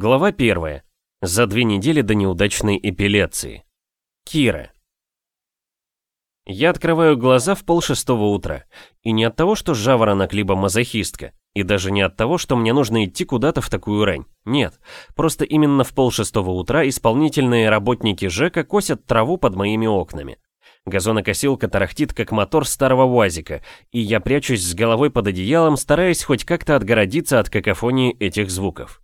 Глава первая. За две недели до неудачной эпиляции. Кира. Я открываю глаза в полшестого утра. И не от того, что жаворонок либо мазохистка, и даже не от того, что мне нужно идти куда-то в такую рань. Нет, просто именно в полшестого утра исполнительные работники ЖЭКа косят траву под моими окнами. Газонокосилка тарахтит, как мотор старого УАЗика, и я прячусь с головой под одеялом, стараясь хоть как-то отгородиться от какофонии этих звуков.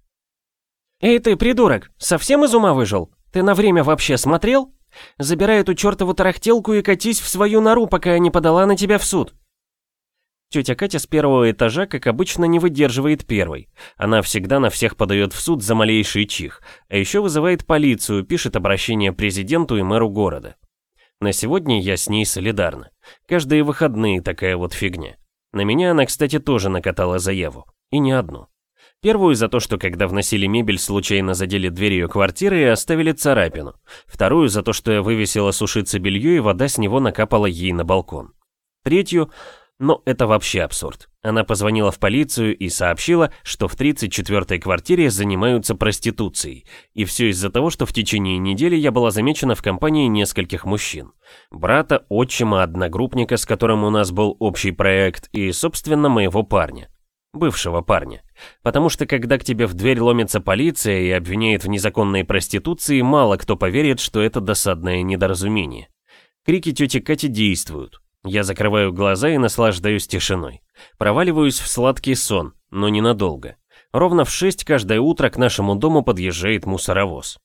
«Эй ты, придурок, совсем из ума выжил? Ты на время вообще смотрел? Забирай эту чертову тарахтелку и катись в свою нору, пока я не подала на тебя в суд». Тетя Катя с первого этажа, как обычно, не выдерживает первой. Она всегда на всех подает в суд за малейший чих, а еще вызывает полицию, пишет обращение президенту и мэру города. На сегодня я с ней солидарна. Каждые выходные такая вот фигня. На меня она, кстати, тоже накатала заяву. И не одну. Первую за то, что когда вносили мебель, случайно задели дверь ее квартиры и оставили царапину. Вторую за то, что я вывесила сушиться белье и вода с него накапала ей на балкон. Третью, но это вообще абсурд. Она позвонила в полицию и сообщила, что в 34-й квартире занимаются проституцией. И все из-за того, что в течение недели я была замечена в компании нескольких мужчин. Брата, отчима, одногруппника, с которым у нас был общий проект, и, собственно, моего парня бывшего парня. Потому что когда к тебе в дверь ломится полиция и обвиняет в незаконной проституции, мало кто поверит, что это досадное недоразумение. Крики тети Кати действуют. Я закрываю глаза и наслаждаюсь тишиной. Проваливаюсь в сладкий сон, но ненадолго. Ровно в 6 каждое утро к нашему дому подъезжает мусоровоз.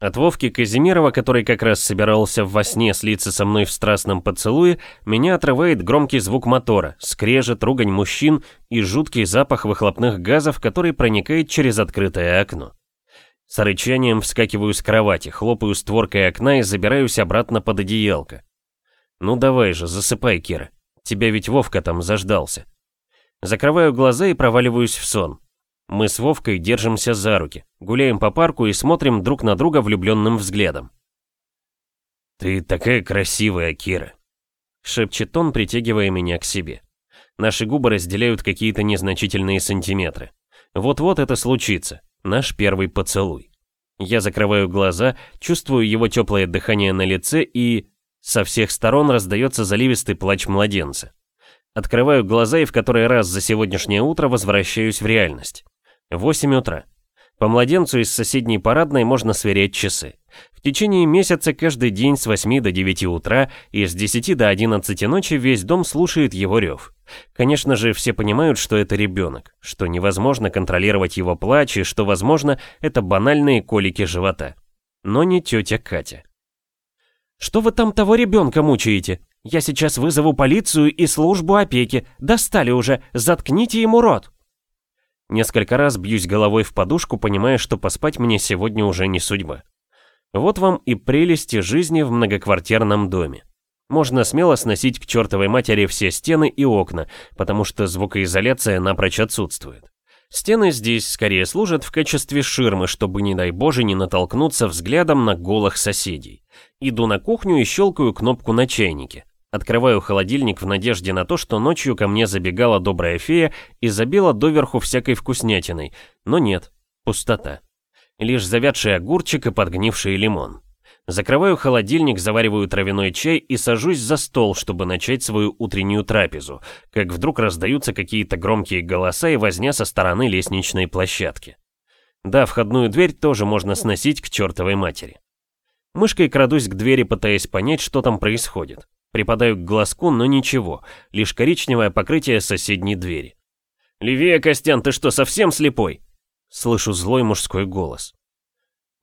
От Вовки Казимирова, который как раз собирался во сне слиться со мной в страстном поцелуе, меня отрывает громкий звук мотора, скрежет, ругань мужчин и жуткий запах выхлопных газов, который проникает через открытое окно. С рычанием вскакиваю с кровати, хлопаю створкой окна и забираюсь обратно под одеялко. Ну давай же, засыпай, Кира. Тебя ведь Вовка там заждался. Закрываю глаза и проваливаюсь в сон. Мы с Вовкой держимся за руки, гуляем по парку и смотрим друг на друга влюбленным взглядом. «Ты такая красивая, Кира», — шепчет он, притягивая меня к себе. Наши губы разделяют какие-то незначительные сантиметры. Вот-вот это случится, наш первый поцелуй. Я закрываю глаза, чувствую его теплое дыхание на лице и... Со всех сторон раздается заливистый плач младенца. Открываю глаза и в который раз за сегодняшнее утро возвращаюсь в реальность. 8 утра. По младенцу из соседней парадной можно сверять часы. В течение месяца каждый день с 8 до 9 утра и с 10 до 11 ночи весь дом слушает его рев. Конечно же, все понимают, что это ребенок, что невозможно контролировать его плач и что, возможно, это банальные колики живота. Но не тетя Катя. «Что вы там того ребенка мучаете? Я сейчас вызову полицию и службу опеки. Достали уже, заткните ему рот!» Несколько раз бьюсь головой в подушку, понимая, что поспать мне сегодня уже не судьба. Вот вам и прелести жизни в многоквартирном доме. Можно смело сносить к чертовой матери все стены и окна, потому что звукоизоляция напрочь отсутствует. Стены здесь скорее служат в качестве ширмы, чтобы, не дай боже, не натолкнуться взглядом на голых соседей. Иду на кухню и щелкаю кнопку на чайнике. Открываю холодильник в надежде на то, что ночью ко мне забегала добрая фея и забила доверху всякой вкуснятиной, но нет, пустота. Лишь завядший огурчик и подгнивший лимон. Закрываю холодильник, завариваю травяной чай и сажусь за стол, чтобы начать свою утреннюю трапезу, как вдруг раздаются какие-то громкие голоса и возня со стороны лестничной площадки. Да, входную дверь тоже можно сносить к чертовой матери. Мышкой крадусь к двери, пытаясь понять, что там происходит. Припадаю к глазку, но ничего, лишь коричневое покрытие соседней двери. «Левее, Костян, ты что, совсем слепой?» Слышу злой мужской голос.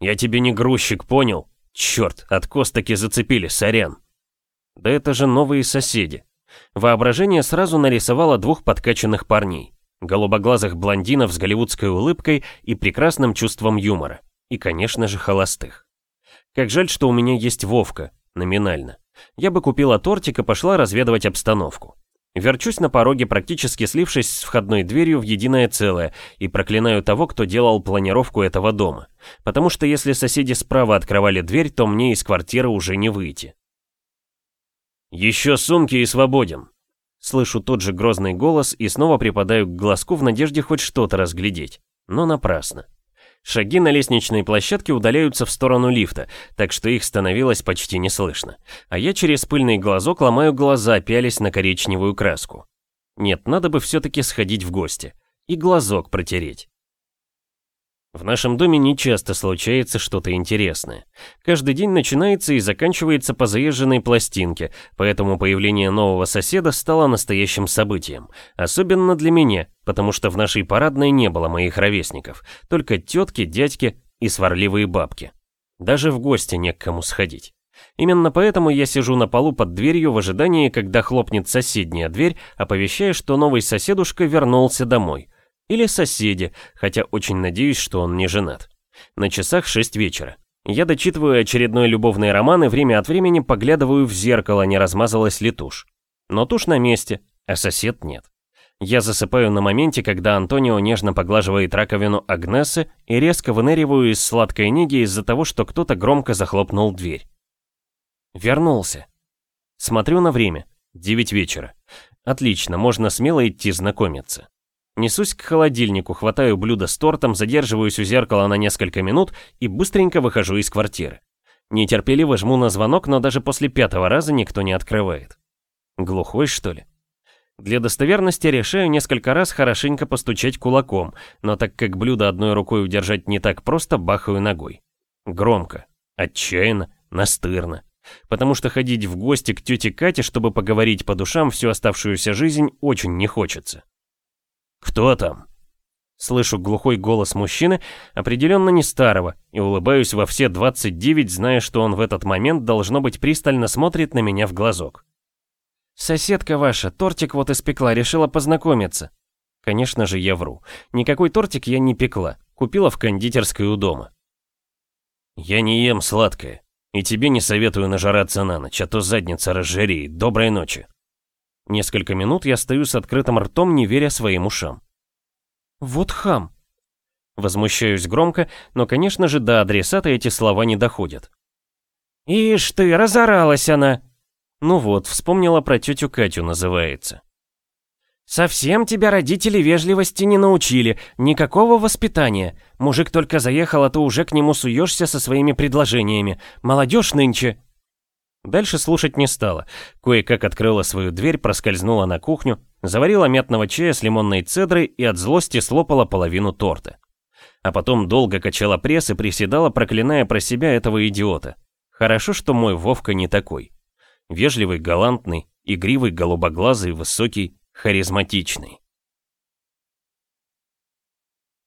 «Я тебе не грузчик, понял? Черт, откос таки зацепили, сорян». Да это же новые соседи. Воображение сразу нарисовало двух подкачанных парней. Голубоглазых блондинов с голливудской улыбкой и прекрасным чувством юмора. И, конечно же, холостых. Как жаль, что у меня есть Вовка, номинально. Я бы купила тортик и пошла разведывать обстановку. Верчусь на пороге, практически слившись с входной дверью в единое целое, и проклинаю того, кто делал планировку этого дома. Потому что если соседи справа открывали дверь, то мне из квартиры уже не выйти. «Еще сумки и свободен!» Слышу тот же грозный голос и снова припадаю к глазку в надежде хоть что-то разглядеть. Но напрасно. Шаги на лестничной площадке удаляются в сторону лифта, так что их становилось почти не слышно. А я через пыльный глазок ломаю глаза, пялись на коричневую краску. Нет, надо бы все-таки сходить в гости. И глазок протереть. В нашем доме не часто случается что-то интересное. Каждый день начинается и заканчивается по заезженной пластинке, поэтому появление нового соседа стало настоящим событием. Особенно для меня, потому что в нашей парадной не было моих ровесников, только тетки, дядьки и сварливые бабки. Даже в гости не к кому сходить. Именно поэтому я сижу на полу под дверью в ожидании, когда хлопнет соседняя дверь, оповещая, что новый соседушка вернулся домой. Или соседи, хотя очень надеюсь, что он не женат. На часах 6 вечера. Я дочитываю очередной любовный роман и время от времени поглядываю в зеркало, не размазалась ли тушь. Но тушь на месте, а сосед нет. Я засыпаю на моменте, когда Антонио нежно поглаживает раковину Агнесы и резко выныриваю из сладкой неги из-за того, что кто-то громко захлопнул дверь. Вернулся. Смотрю на время. 9 вечера. Отлично, можно смело идти знакомиться. Несусь к холодильнику, хватаю блюдо с тортом, задерживаюсь у зеркала на несколько минут и быстренько выхожу из квартиры. Нетерпеливо жму на звонок, но даже после пятого раза никто не открывает. Глухой, что ли? Для достоверности решаю несколько раз хорошенько постучать кулаком, но так как блюдо одной рукой удержать не так просто, бахаю ногой. Громко, отчаянно, настырно. Потому что ходить в гости к тете Кате, чтобы поговорить по душам всю оставшуюся жизнь, очень не хочется. «Кто там?» Слышу глухой голос мужчины, определенно не старого, и улыбаюсь во все 29, зная, что он в этот момент, должно быть, пристально смотрит на меня в глазок. «Соседка ваша, тортик вот испекла, решила познакомиться». Конечно же, я вру. Никакой тортик я не пекла, купила в кондитерской у дома. «Я не ем сладкое, и тебе не советую нажираться на ночь, а то задница разжиреет. Доброй ночи». Несколько минут я стою с открытым ртом, не веря своим ушам. «Вот хам!» Возмущаюсь громко, но, конечно же, до адресата эти слова не доходят. «Ишь ты, разоралась она!» Ну вот, вспомнила про тетю Катю, называется. «Совсем тебя родители вежливости не научили, никакого воспитания. Мужик только заехал, а ты уже к нему суешься со своими предложениями. Молодежь нынче...» Дальше слушать не стала. Кое-как открыла свою дверь, проскользнула на кухню, заварила мятного чая с лимонной цедрой и от злости слопала половину торта. А потом долго качала пресс и приседала, проклиная про себя этого идиота. Хорошо, что мой Вовка не такой. Вежливый, галантный, игривый, голубоглазый, высокий, харизматичный.